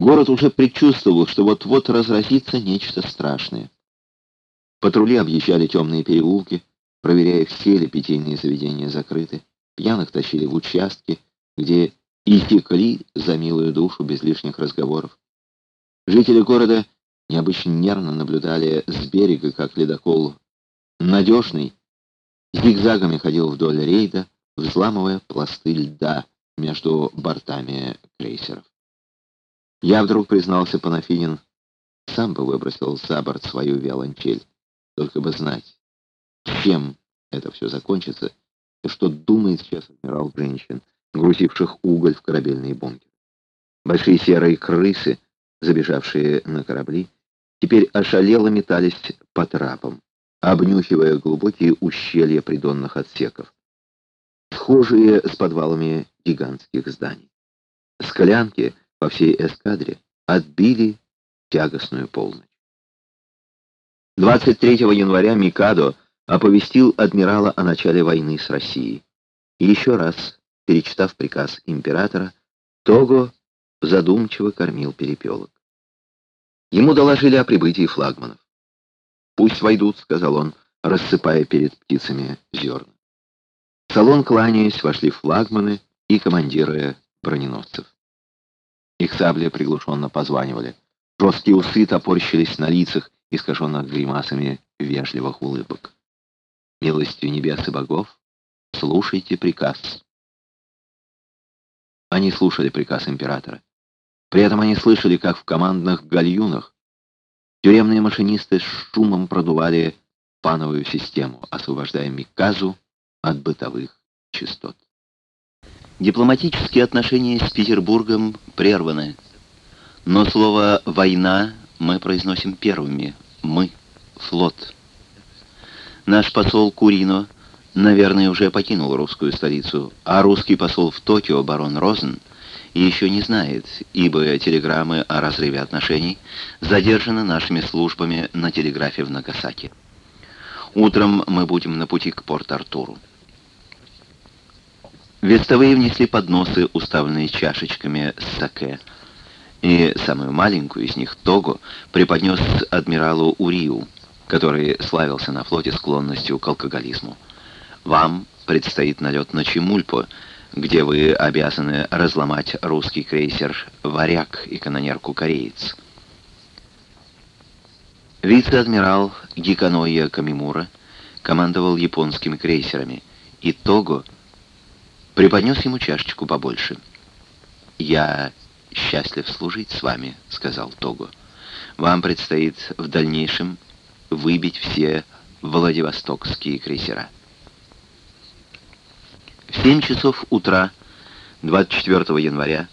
Город уже предчувствовал, что вот-вот разразится нечто страшное. Патрули объезжали темные переулки, проверяя, все ли питейные заведения закрыты. Пьяных тащили в участки, где и текли за милую душу без лишних разговоров. Жители города необычно нервно наблюдали с берега, как ледокол надежный, зигзагами ходил вдоль рейда, взламывая пласты льда между бортами крейсеров. Я вдруг признался Панафинин, сам бы выбросил за борт свою виолончель, только бы знать, чем это все закончится, и что думает сейчас адмирал женщин, грузивших уголь в корабельные бункеры. Большие серые крысы, забежавшие на корабли, теперь ошалело метались по трапам, обнюхивая глубокие ущелья придонных отсеков, схожие с подвалами гигантских зданий. Склянки по всей эскадре отбили тягостную полночь. 23 января Микадо оповестил адмирала о начале войны с Россией. И еще раз, перечитав приказ императора, Того задумчиво кормил перепелок. Ему доложили о прибытии флагманов. «Пусть войдут», — сказал он, рассыпая перед птицами зерна. В салон, кланяясь, вошли флагманы и командиры броненосцев. Их сабли приглушенно позванивали. Жесткие усы топорщились на лицах, искаженных гримасами вежливых улыбок. «Милостью небес и богов, слушайте приказ». Они слушали приказ императора. При этом они слышали, как в командных гальюнах тюремные машинисты с шумом продували пановую систему, освобождая Миказу от бытовых частот. Дипломатические отношения с Петербургом прерваны. Но слово «война» мы произносим первыми. Мы — флот. Наш посол Курино, наверное, уже покинул русскую столицу, а русский посол в Токио, барон Розен, еще не знает, ибо телеграммы о разрыве отношений задержаны нашими службами на телеграфе в Нагасаки. Утром мы будем на пути к Порт-Артуру. Вестовые внесли подносы, уставленные чашечками с саке, и самую маленькую из них, Того, преподнес адмиралу Урию, который славился на флоте склонностью к алкоголизму. «Вам предстоит налет на Чемульпо, где вы обязаны разломать русский крейсер «Варяг» и канонерку-кореец». Вице-адмирал Гиканоя Камимура командовал японскими крейсерами, и Того — преподнес ему чашечку побольше. «Я счастлив служить с вами», — сказал Того. «Вам предстоит в дальнейшем выбить все Владивостокские крейсера». В 7 часов утра 24 января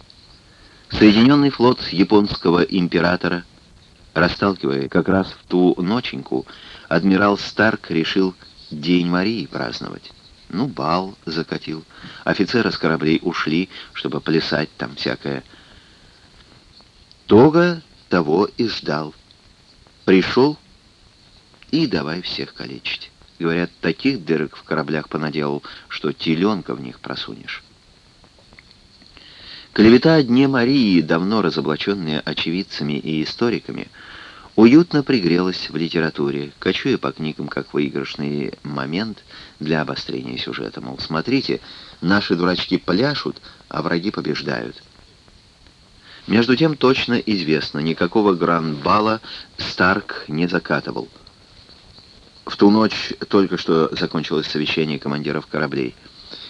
Соединенный флот японского императора, расталкивая как раз в ту ноченьку, адмирал Старк решил День Марии праздновать. Ну, бал закатил. Офицеры с кораблей ушли, чтобы плясать там всякое. Тога того и ждал. Пришел и давай всех калечить. Говорят, таких дырок в кораблях понаделал, что теленка в них просунешь. Клевета о Дне Марии, давно разоблаченная очевидцами и историками, уютно пригрелась в литературе, кочуя по книгам как выигрышный момент для обострения сюжета. Мол, смотрите, наши дурачки пляшут, а враги побеждают. Между тем точно известно, никакого гран-бала Старк не закатывал. В ту ночь только что закончилось совещание командиров кораблей.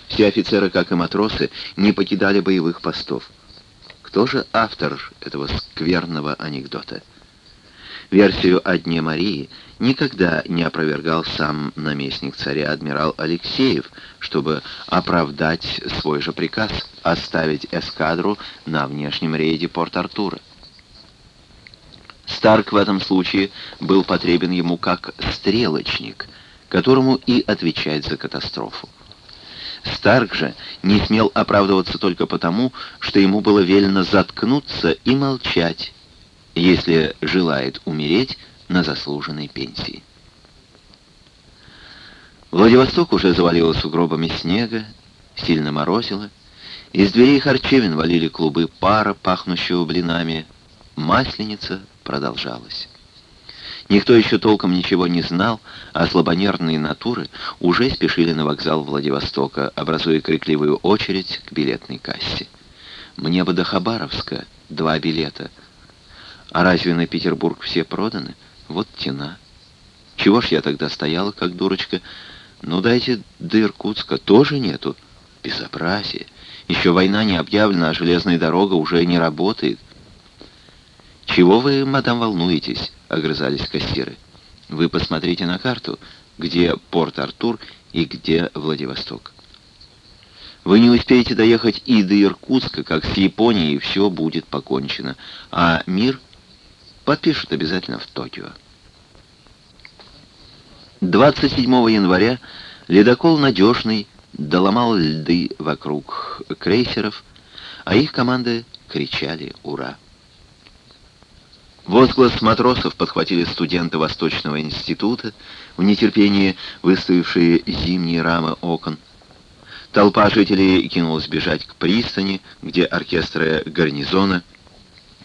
Все офицеры, как и матросы, не покидали боевых постов. Кто же автор этого скверного анекдота? Версию о Дне Марии никогда не опровергал сам наместник царя адмирал Алексеев, чтобы оправдать свой же приказ оставить эскадру на внешнем рейде Порт-Артура. Старк в этом случае был потребен ему как стрелочник, которому и отвечать за катастрофу. Старк же не смел оправдываться только потому, что ему было велено заткнуться и молчать, если желает умереть на заслуженной пенсии. Владивосток уже завалило сугробами снега, сильно морозило. Из дверей харчевин валили клубы пара, пахнущего блинами, Масленица продолжалась. Никто еще толком ничего не знал, а слабонервные натуры уже спешили на вокзал Владивостока, образуя крикливую очередь к билетной кассе. Мне бы до Хабаровска два билета. А разве на Петербург все проданы? Вот тена. Чего ж я тогда стояла, как дурочка? Ну дайте до Иркутска, тоже нету. Безобразие. Еще война не объявлена, а железная дорога уже не работает. «Чего вы, мадам, волнуетесь?» — огрызались кассиры. «Вы посмотрите на карту, где Порт-Артур и где Владивосток. Вы не успеете доехать и до Иркутска, как с Японией все будет покончено, а мир подпишут обязательно в Токио». 27 января ледокол «Надежный» доломал льды вокруг крейсеров, а их команды кричали «Ура!». Возглас матросов подхватили студенты Восточного института, в нетерпении выставившие зимние рамы окон. Толпа жителей кинулась бежать к пристани, где оркестры гарнизона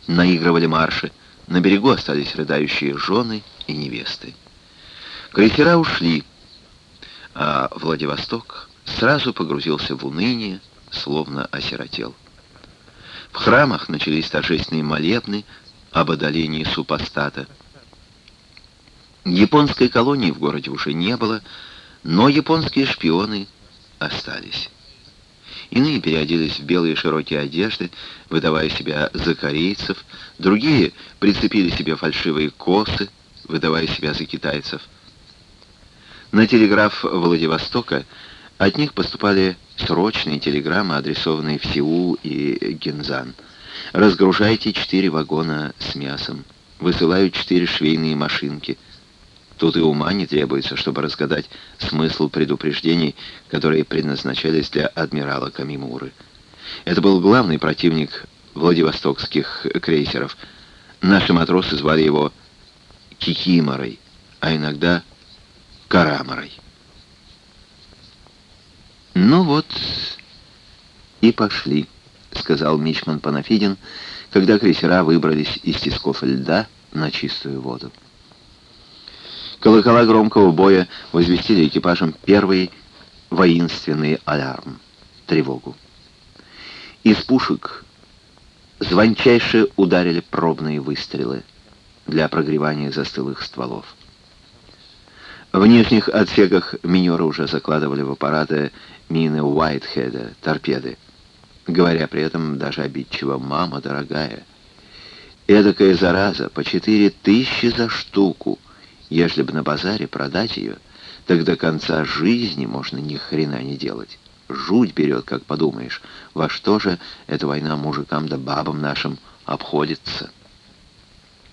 наигрывали марши. На берегу остались рыдающие жены и невесты. Крейсера ушли, а Владивосток сразу погрузился в уныние, словно осиротел. В храмах начались торжественные молебны, об одолении супостата. Японской колонии в городе уже не было, но японские шпионы остались. Иные переоделись в белые широкие одежды, выдавая себя за корейцев, другие прицепили себе фальшивые косы, выдавая себя за китайцев. На телеграф Владивостока от них поступали срочные телеграммы, адресованные в Сеул и Гензан – Разгружайте четыре вагона с мясом. Высылают четыре швейные машинки. Тут и ума не требуется, чтобы разгадать смысл предупреждений, которые предназначались для адмирала Камимуры. Это был главный противник владивостокских крейсеров. Наши матросы звали его Кикиморой, а иногда Караморой. Ну вот и пошли. — сказал Мичман Панафидин, когда крейсера выбрались из тисков льда на чистую воду. Колокола громкого боя возвестили экипажам первый воинственный алярм — тревогу. Из пушек звончайше ударили пробные выстрелы для прогревания застылых стволов. В нижних отсеках минеры уже закладывали в аппараты мины Уайтхеда, торпеды говоря при этом даже обидчиво «мама дорогая». Эдакая зараза по четыре тысячи за штуку. Ежели бы на базаре продать ее, так до конца жизни можно ни хрена не делать. Жуть берет, как подумаешь, во что же эта война мужикам да бабам нашим обходится».